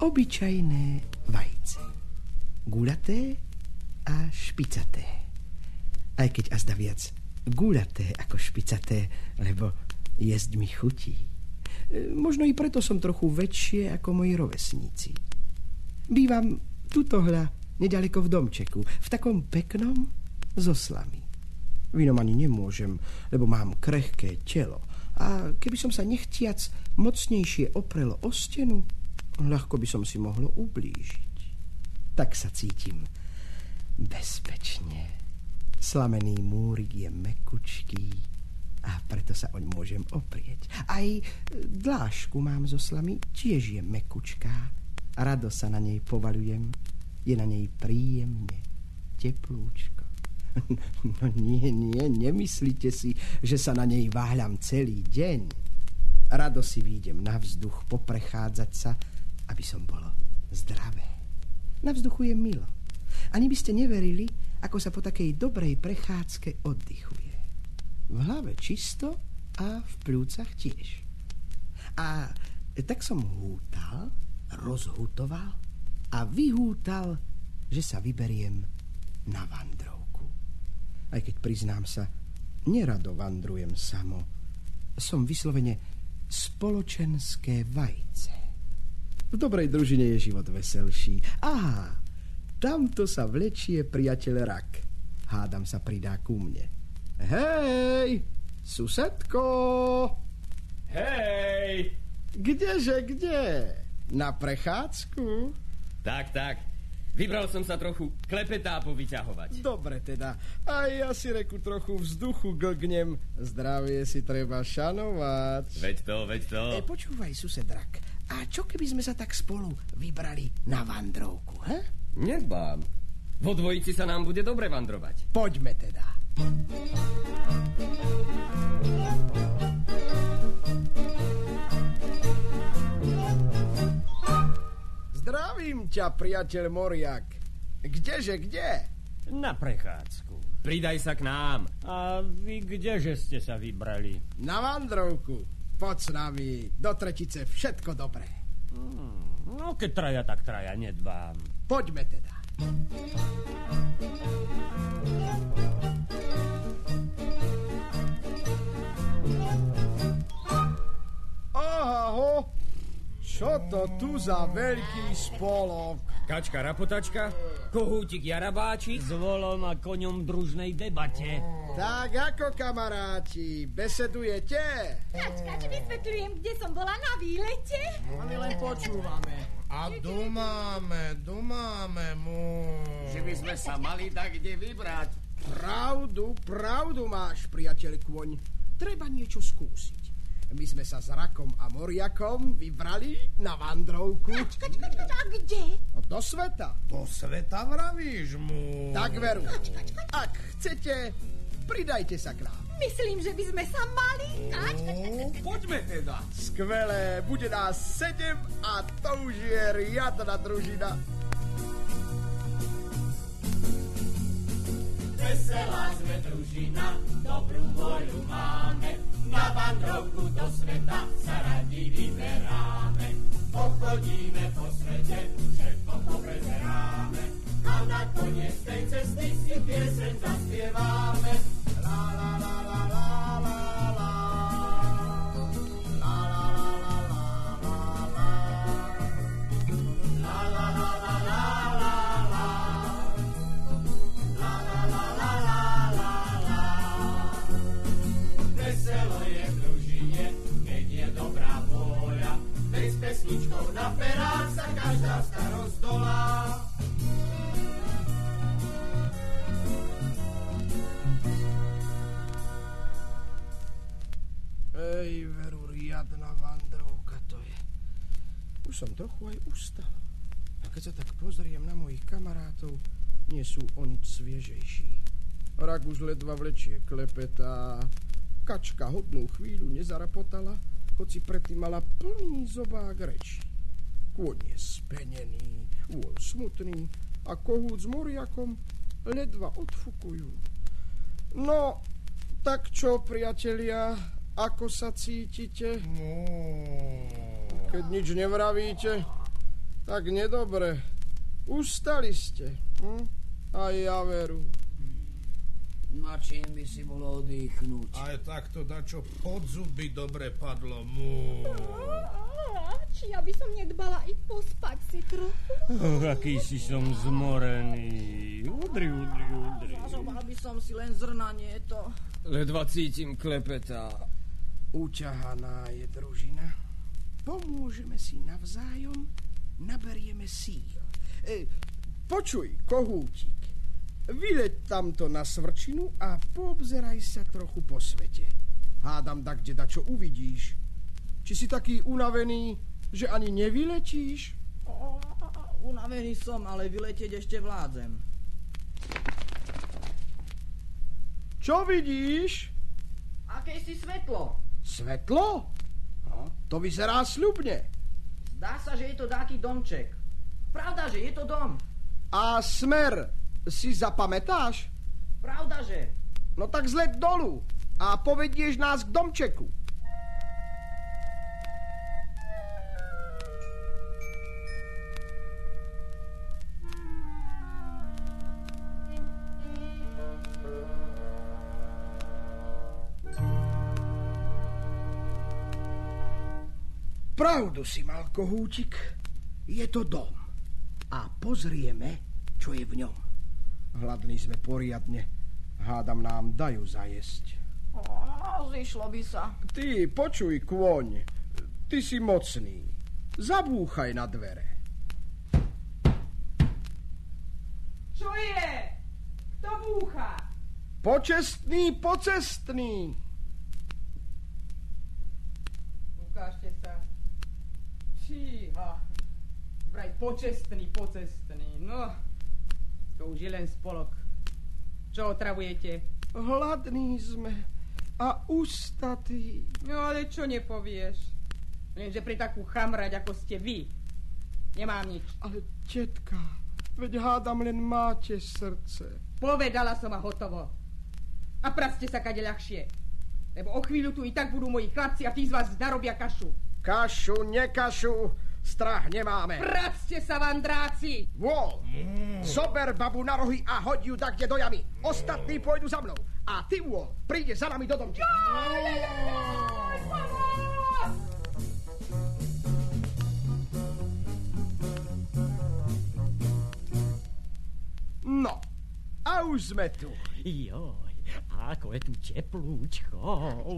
obyčajné vajce. Gulaté a špicaté. Aj keď azda viac gulaté ako špicaté, lebo jesť mi chutí. E, možno i preto som trochu väčšie ako moji rovesníci. Bývam tutohľa nedaleko v domčeku, v takom peknom so slami. Vinom ani nemôžem, lebo mám krehké telo. A keby som sa nechtiac mocnejšie oprelo o stenu, ľahko by som si mohlo ublížiť. Tak sa cítim bezpečne. Slamený múrik je mekučký a preto sa oň môžem oprieť. Aj dlášku mám zo slamy, tiež je mekučká. Rado sa na nej povalujem. Je na nej príjemne, teplúčko. No nie, nie, nemyslíte si, že sa na nej váhľam celý deň. Rado si výjdem na vzduch poprechádzať sa, aby som bolo zdravé. Na vzduchu je milo. Ani by ste neverili, ako sa po takej dobrej prechádzke oddychuje. V hlave čisto a v pľúcach tiež. A tak som hútal, rozhutoval a vyhútal, že sa vyberiem na vandrovku. Aj keď priznám sa, nerado vandrujem samo. Som vyslovene spoločenské vajce. V dobrej družine je život veselší. Aha, Tamto sa vlečie priateľ rak. Hádam sa pridá ku mne. Hej, susedko! Hej! Kdeže, kde? Na prechádzku? Tak, tak. Vybral som sa trochu klepetá povyťahovať. Dobre teda. A ja si reku trochu vzduchu glgnem. Zdravie si treba šanovať. Veď to, veď to. E, počúvaj, sused rak. A čo keby sme sa tak spolu vybrali na vandrovku, he? Nedbám. Vo dvojici sa nám bude dobre vandrovať. Poďme teda. Zdravím ťa, priateľ Moriak. Kdeže, kde? Na prechádzku. Pridaj sa k nám. A vy kdeže ste sa vybrali? Na vandrovku. Poď s nami. Do tretice všetko dobré. Hmm, no keď traja, tak traja, nedbám. Poďme teda. Oho, to tu za veľký spolok? Kačka rapotačka, kohútik jarabáči. S volom a koňom družnej debate. Tak ako kamaráti, besedujete? Kač, kač, vysvetľujem, kde som bola na výlete. A my len počúvame. A dumáme, dumáme mu. Že by sme sa mali tak kde vybrať. Pravdu, pravdu máš, priateľ kôň. Treba niečo skúsiť. My sme sa s Rakom a Moriakom vybrali na vandrovku. Kač, kač, a kde? No, do sveta. Do sveta vravíš mu. Tak veru. Ak chcete, pridajte sa k nám. Myslím, že by sme sa mali... Kač. Poďme teda. Skvelé, bude nás sedem a to už je riadna družina. Veselá sme družina, dobrú voľu máme, vandrovku do sveta sa radi vyberáme. Pochodíme pesničkou na perách sa každá starosť dolá. Ej, veru, riadna vandrovka to je. Už som trochu aj ustal. A keď sa tak pozriem na mojich kamarátov, nie sú o nič sviežejší. Rak už ledva vlečie klepetá. Kačka hodnú chvíľu nezarapotala, hoci predtým mala plný zobák reči. Kôň je spenený, vôľ smutný a kohút s moriakom ledva odfukujú. No, tak čo, priatelia, ako sa cítite? No. Keď nič nevravíte, Tak nedobre. Ustali ste. Hm? A ja veru. Na čím by si bolo oddychnúť? Aj takto dačo pod zuby dobre padlo mu. Či ja by som nedbala i pospať si trochu? Oh, aký si som zmorený. Udri, udri, udri. Zažoval by som si len zrna, nie to. Ledva cítim klepetá. Uťahaná je družina. Pomôžeme si navzájom, naberieme síl. E, počuj, kohútik, vyleď tamto na svrčinu a poobzeraj sa trochu po svete. Hádam tak, kde dačo uvidíš. Či si taký unavený, že ani nevyletíš? O, unavený som, ale vyletieť ešte vládzem. Čo vidíš? Aké si svetlo? Svetlo? No, to vyzerá sľubne. Zdá sa, že je to dáky domček. Pravda, že je to dom. A smer si zapamätáš? Pravda, že. No tak zlet dolu a povedieš nás k domčeku. Pravdu si mal, kohútik. Je to dom. A pozrieme, čo je v ňom. Hladní sme poriadne. Hádam nám dajú zajesť. O, zišlo by sa. Ty, počuj, kôň. Ty si mocný. Zabúchaj na dvere. Čo je? Kto búcha? Počestný, pocestný. Ukážte sa. Číha. Vraj počestný, pocestný. No, to už je len spolok. Čo otravujete? Hladní sme a ustatí. No ale čo nepovieš? Lenže pri takú chamrať, ako ste vy, nemám nič. Ale tetka, veď hádam len máte srdce. Povedala som a hotovo. A praste sa kade ľahšie. Lebo o chvíľu tu i tak budú moji chlapci a tí z vás narobia kašu. Kašu, nekašu, strach nemáme. Practe sa, vandráci! Vôľ, zober babu na rohy a hoď ju tak, kde do jamy. Ostatní pôjdu za mnou. A ty, Vôľ, príde za nami do domčeka. No, a už sme tu. Joj, ako je tu teplúčko.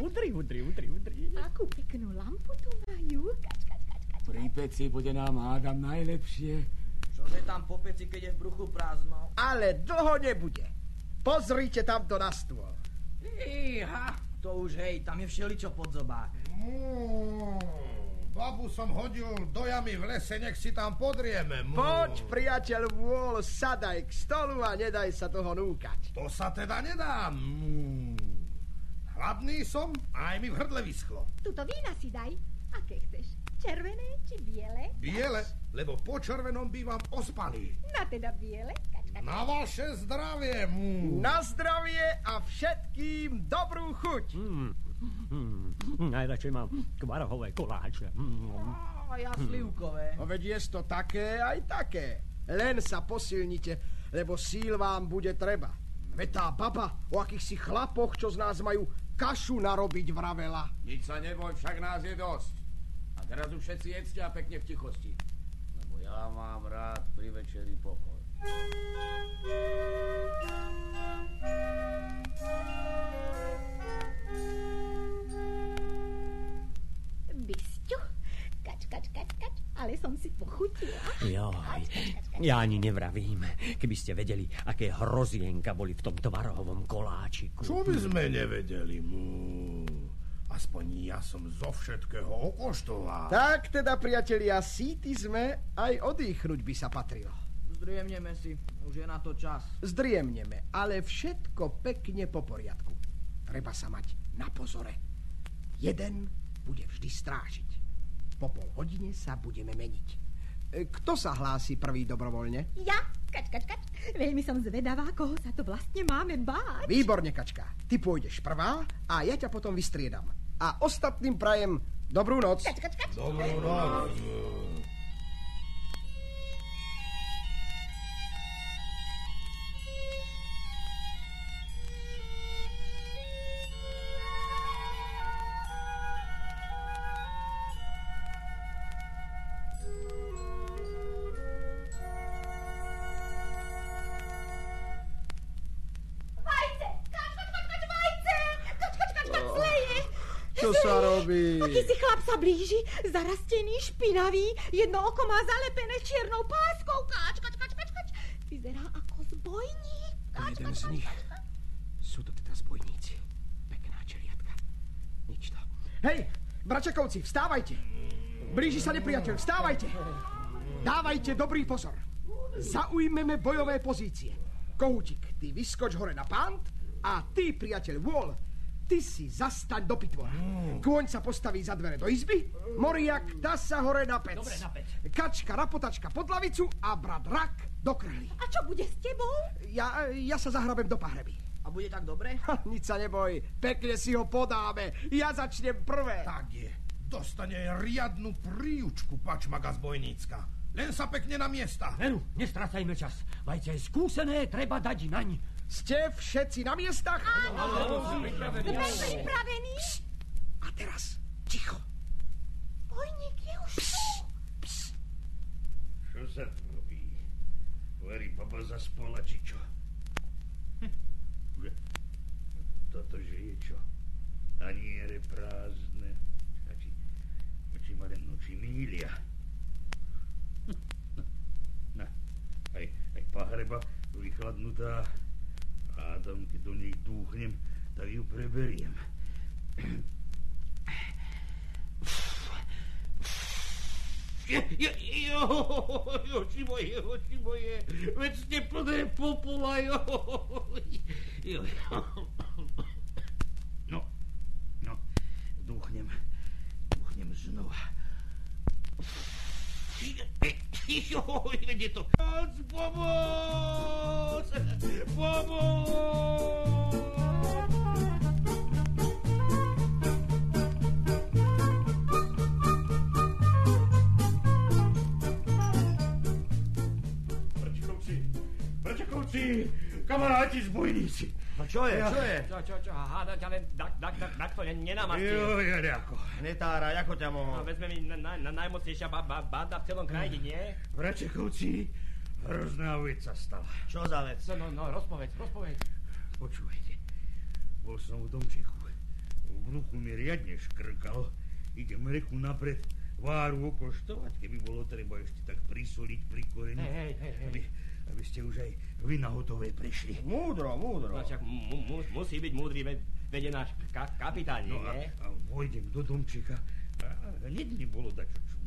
Udri, udri, udri, udri. Akú peknú lampu tu majú. Kač, kač, kač, kač. Pri peci bude nám hádam najlepšie. Čože tam po peci, keď je v bruchu prázdno? Ale dlho nebude. Pozrite tamto na stôl. Iha, to už hej, tam je všeličo pod zobák. Mú, babu som hodil do jamy v lese, nech si tam podrieme. Mú. Poď, priateľ Vôľ, sadaj k stolu a nedaj sa toho núkať. To sa teda nedá. Mú. Hladný som a aj mi v hrdle vyschlo. Tuto vína si daj. Aké chceš? Červené či biele? Biele, lebo po červenom bývam ospalý. Na teda biele. Kač, kač. Na vaše zdravie, mú. Na zdravie a všetkým dobrú chuť. Mm, mm, najradšej mám kvarhové koláče. Mm. A ja slivkové. No veď je to také aj také. Len sa posilnite, lebo síl vám bude treba. Veď tá baba o akýchsi chlapoch, čo z nás majú kašu narobiť vravela. Nič sa neboj, však nás je dosť. Teraz už všetci jedzte a pekne v tichosti. Lebo ja mám rád pri večeri pokoj. Bysťo. Kač, kač, kač, kač. Ale som si pochutila. Joj, ja ani nevravím, keby ste vedeli, aké hrozienka boli v tom tvarovom koláčiku. Čo by sme nevedeli, mú. Aspoň ja som zo všetkého okoštoval. Tak teda, priatelia, síty sme, aj odýchnuť by sa patrilo. Zdriemneme si, už je na to čas. Zdriemneme, ale všetko pekne po poriadku. Treba sa mať na pozore. Jeden bude vždy strážiť. Po pol hodine sa budeme meniť. E, Kto sa hlási prvý dobrovoľne? Ja? Kač, kač, kač. Veľmi som zvedavá, koho sa to vlastne máme báť. Výborne, Kačka. Ty pôjdeš prvá a ja ťa potom vystriedam. A ostatným prajem dobrú noc. Kač, kač, kač. Dobrú noc. Robí? Aký si chlap sa blíži, zarastený, špinavý, jedno oko má zalepené čiernou páskou. Kač, kač, kač, kač, kač. Vyzerá ako zbojník. Kač, jeden kač, z kač, nich. kač, kač. Sú to teda zbojníci. Pekná čeliatka. Nič to. Hej, bračakovci, vstávajte. Blíži sa nepriateľ, vstávajte. Dávajte dobrý pozor. Zaujmeme bojové pozície. Kohútik, ty vyskoč hore na pant a ty, priateľ Wall, ty si zastaň do pitvora. Kôň sa postaví za dvere do izby, Moriak dá sa hore na pec. Dobre, na pec. Kačka, rapotačka pod lavicu a brat Rak do krhly. A čo bude s tebou? Ja, ja sa zahrabem do pahreby. A bude tak dobre? Ha, nič sa neboj, pekne si ho podáme. Ja začnem prvé. Tak je. Dostane riadnu príučku pačmaga zbojnícka. Len sa pekne na miesta. Veru, nestracajme čas. Vajce je skúsené, treba dať naň. Ste všetci na miestach? Sme pripravení? A teraz ticho. Bojník je už tu. Čo sa tu robí? Verí baba zaspola, či čo? Hm. Toto, že je čo? Taniere prázdne. Či, či ma len noči mília. Hm. No, aj, aj pahreba vychladnutá. Hádam, keď do nej dúchnem, tak ju preberiem. Je, je, jo, oči moje, oči moje, veď ste plné popola, jo. jo. No, no. Pomoc! Pomoc! Brčkovci, brčkovci, kamaráti zbojníci. No čo je, čo je? Čo, čo, čo, hádať, ale tak, tak, tak, tak to nenamastil. Jo, ja ako. Netára, ako ťa No, mohol? vezme mi na, na, na najmocnejšia ba, ba, banda v celom kraji, nie? Bračekovci, hrozná vec sa stala. Čo za vec? No, no, no, rozpoveď, rozpoveď. Počúvajte, bol som v domčeku. V bruchu mi riadne škrkalo. Idem reku napred, váru okoštovať, keby bolo treba ešte tak prisoliť pri koreni. Hej, hej, hej. Aby, aby ste už aj vy na hotové prišli. Múdro, múdro. No však mu, mu, musí byť múdry, ve- veď je náš ka, kapitán, nie? No a, a vojdem do domčeka a hneď mi bolo dačo čudné.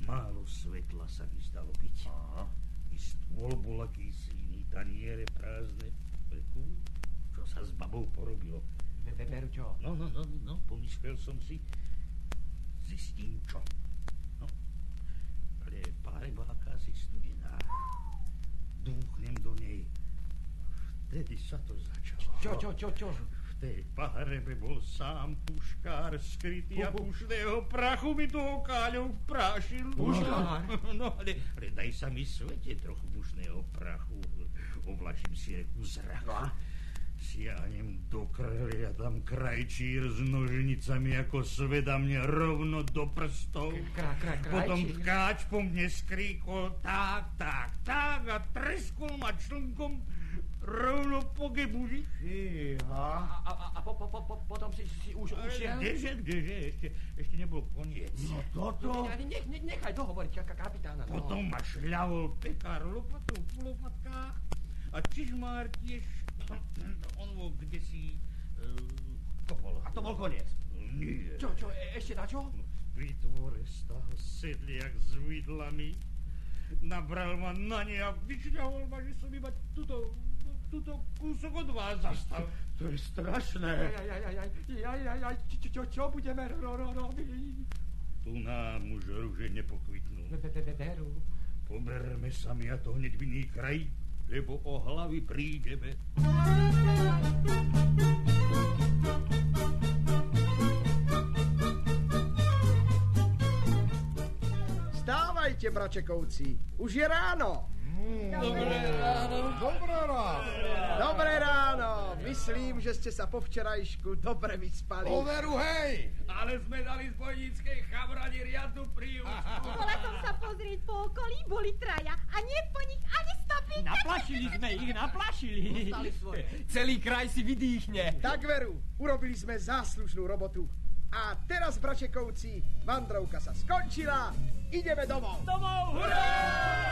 Málo svetla sa mi zdalo byť. Aha. I stôl bol akýsi, i taniere prázdne. Reku, čo sa s babou porobilo. Ve- ve- Veru čo? No, no, no, no, pomyslel som si, zistím čo. No, ale páreba akási studená. Dúchnem do nej. Vtedy sa to začalo. Čo, čo, čo, čo? Tej pahrebe bol sám puškár skrytý a pušného prachu mi do okáľov prášil. Puškár? No, ale, ale daj sa mi svete trochu pušného prachu. Ovlačím si reku zrak. Siahnem do krhly a tam krajčír s nožnicami ako sveda mne rovno do prstov. Krá, krá, krajčír? Potom tkáč po mne skríkol tak, tak, tak a treskol ma člnkom rovno po gebuži. Fíha. A, a, a po, po, po, po, potom si, si už ušiel? Kdeže, kdeže, ešte, ešte nebol koniec. No toto? Ne, nech, nech, nechaj dohovoriť ka, kapitána. no. Potom ma šľavol pekár lopatou v lopatkách a čižmár tiež, on bol kde si kopol. A to bol koniec. Nie. Čo, čo, e, ešte na čo? Pri tvore stál sedliak s vidlami. Nabral ma na ne a vyšľahol ma, že som iba tuto, tuto kúsok od vás zastal. To je strašné. Čo, budeme ro, ro, robiť? Tu nám už ruže nepokvitnú. Ve- ve- ve- Veru. Poberme sa mi a to hneď v iný kraj, lebo o hlavy prídeme. Stávajte, bračekovci, už je ráno. Dobré ráno. Dobré ráno. Myslím, že ste sa po včerajšku dobre vyspali. Overu, hej! Ale sme dali z bojníckej chamrani riadnu príučku. Bola som sa pozrieť po okolí, boli traja a nie po nich ani stopy. Naplašili sme ich, naplašili. Celý kraj si vydýchne. Tak veru, urobili sme záslušnú robotu. A teraz, bračekovci, vandrovka sa skončila, ideme domov. Domov! Veselá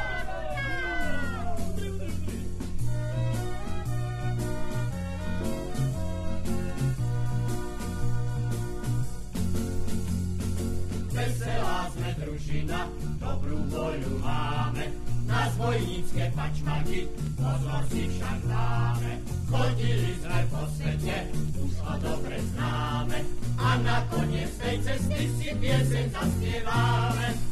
družina, dobrú voľu máme, na zvojnícke pačmaky pozor si však dáme. Chodili sme po svete, už ho dobre známe, a nakoniec tej cesty si pieseň zaspievame.